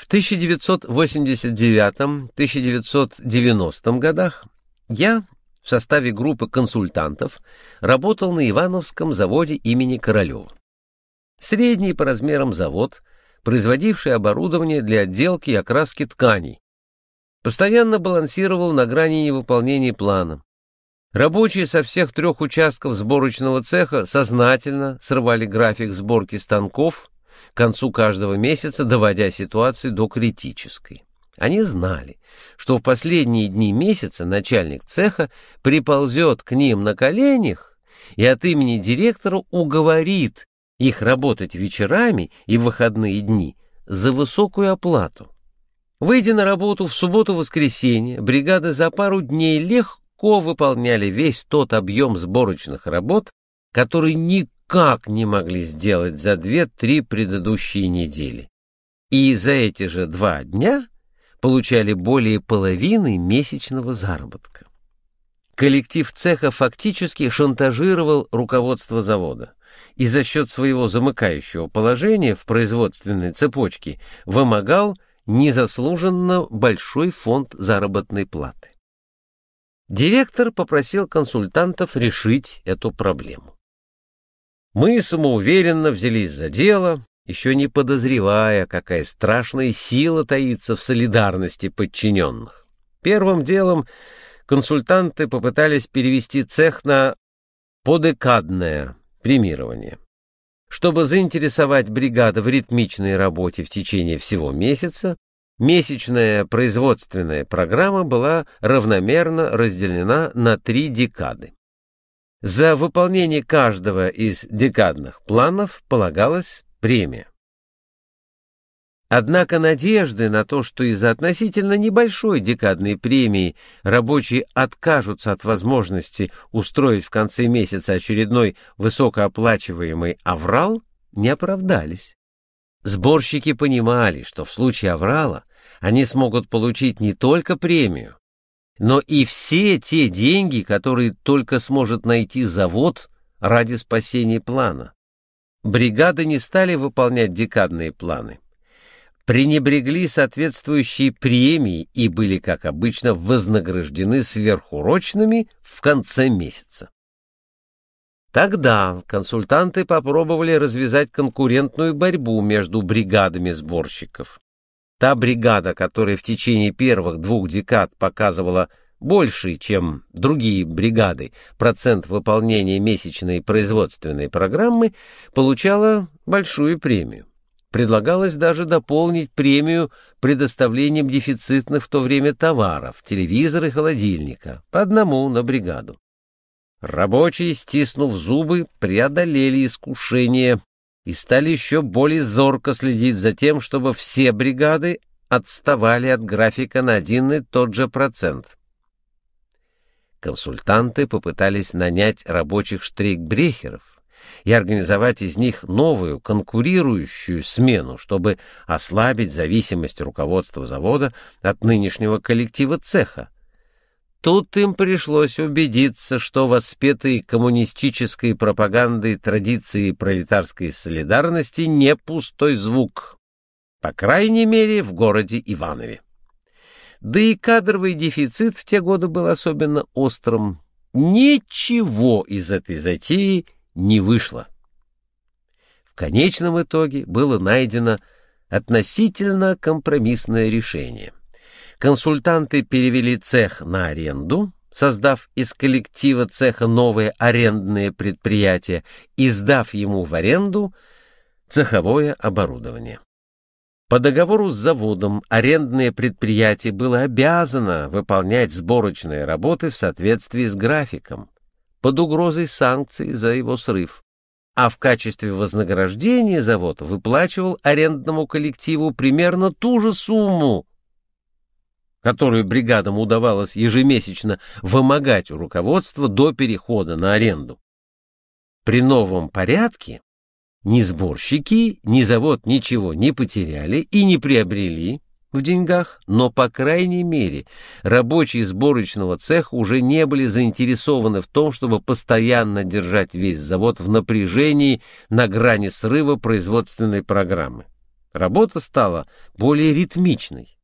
В 1989-1990 годах я в составе группы консультантов работал на Ивановском заводе имени Королева. Средний по размерам завод, производивший оборудование для отделки и окраски тканей, постоянно балансировал на грани невыполнения плана. Рабочие со всех трех участков сборочного цеха сознательно срывали график сборки станков к концу каждого месяца, доводя ситуацию до критической. Они знали, что в последние дни месяца начальник цеха приползет к ним на коленях и от имени директора уговорит их работать вечерами и в выходные дни за высокую оплату. Выйдя на работу в субботу-воскресенье, бригады за пару дней легко выполняли весь тот объем сборочных работ, который никак не могли сделать за две-три предыдущие недели. И за эти же два дня получали более половины месячного заработка. Коллектив цеха фактически шантажировал руководство завода и за счет своего замыкающего положения в производственной цепочке вымогал незаслуженно большой фонд заработной платы. Директор попросил консультантов решить эту проблему. Мы самоуверенно взялись за дело, еще не подозревая, какая страшная сила таится в солидарности подчиненных. Первым делом консультанты попытались перевести цех на подекадное премирование. Чтобы заинтересовать бригаду в ритмичной работе в течение всего месяца, месячная производственная программа была равномерно разделена на три декады. За выполнение каждого из декадных планов полагалась премия. Однако надежды на то, что из-за относительно небольшой декадной премии рабочие откажутся от возможности устроить в конце месяца очередной высокооплачиваемый аврал, не оправдались. Сборщики понимали, что в случае аврала они смогут получить не только премию, но и все те деньги, которые только сможет найти завод ради спасения плана. Бригады не стали выполнять декадные планы пренебрегли соответствующей премией и были, как обычно, вознаграждены сверхурочными в конце месяца. Тогда консультанты попробовали развязать конкурентную борьбу между бригадами сборщиков. Та бригада, которая в течение первых двух декад показывала больший, чем другие бригады, процент выполнения месячной производственной программы, получала большую премию. Предлагалось даже дополнить премию предоставлением дефицитных в то время товаров, телевизора и холодильника, по одному на бригаду. Рабочие, стиснув зубы, преодолели искушение и стали еще более зорко следить за тем, чтобы все бригады отставали от графика на один и тот же процент. Консультанты попытались нанять рабочих штрейкбрехеров, и организовать из них новую конкурирующую смену, чтобы ослабить зависимость руководства завода от нынешнего коллектива цеха. Тут им пришлось убедиться, что воспетые коммунистической пропагандой традиции пролетарской солидарности не пустой звук, по крайней мере, в городе Иванове. Да и кадровый дефицит в те годы был особенно острым. Ничего из этой затеи не вышло. В конечном итоге было найдено относительно компромиссное решение. Консультанты перевели цех на аренду, создав из коллектива цеха новое арендное предприятие и сдав ему в аренду цеховое оборудование. По договору с заводом арендное предприятие было обязано выполнять сборочные работы в соответствии с графиком под угрозой санкций за его срыв, а в качестве вознаграждения завод выплачивал арендному коллективу примерно ту же сумму, которую бригадам удавалось ежемесячно вымогать у руководства до перехода на аренду. При новом порядке ни сборщики, ни завод ничего не потеряли и не приобрели, в деньгах, но, по крайней мере, рабочие сборочного цеха уже не были заинтересованы в том, чтобы постоянно держать весь завод в напряжении на грани срыва производственной программы. Работа стала более ритмичной.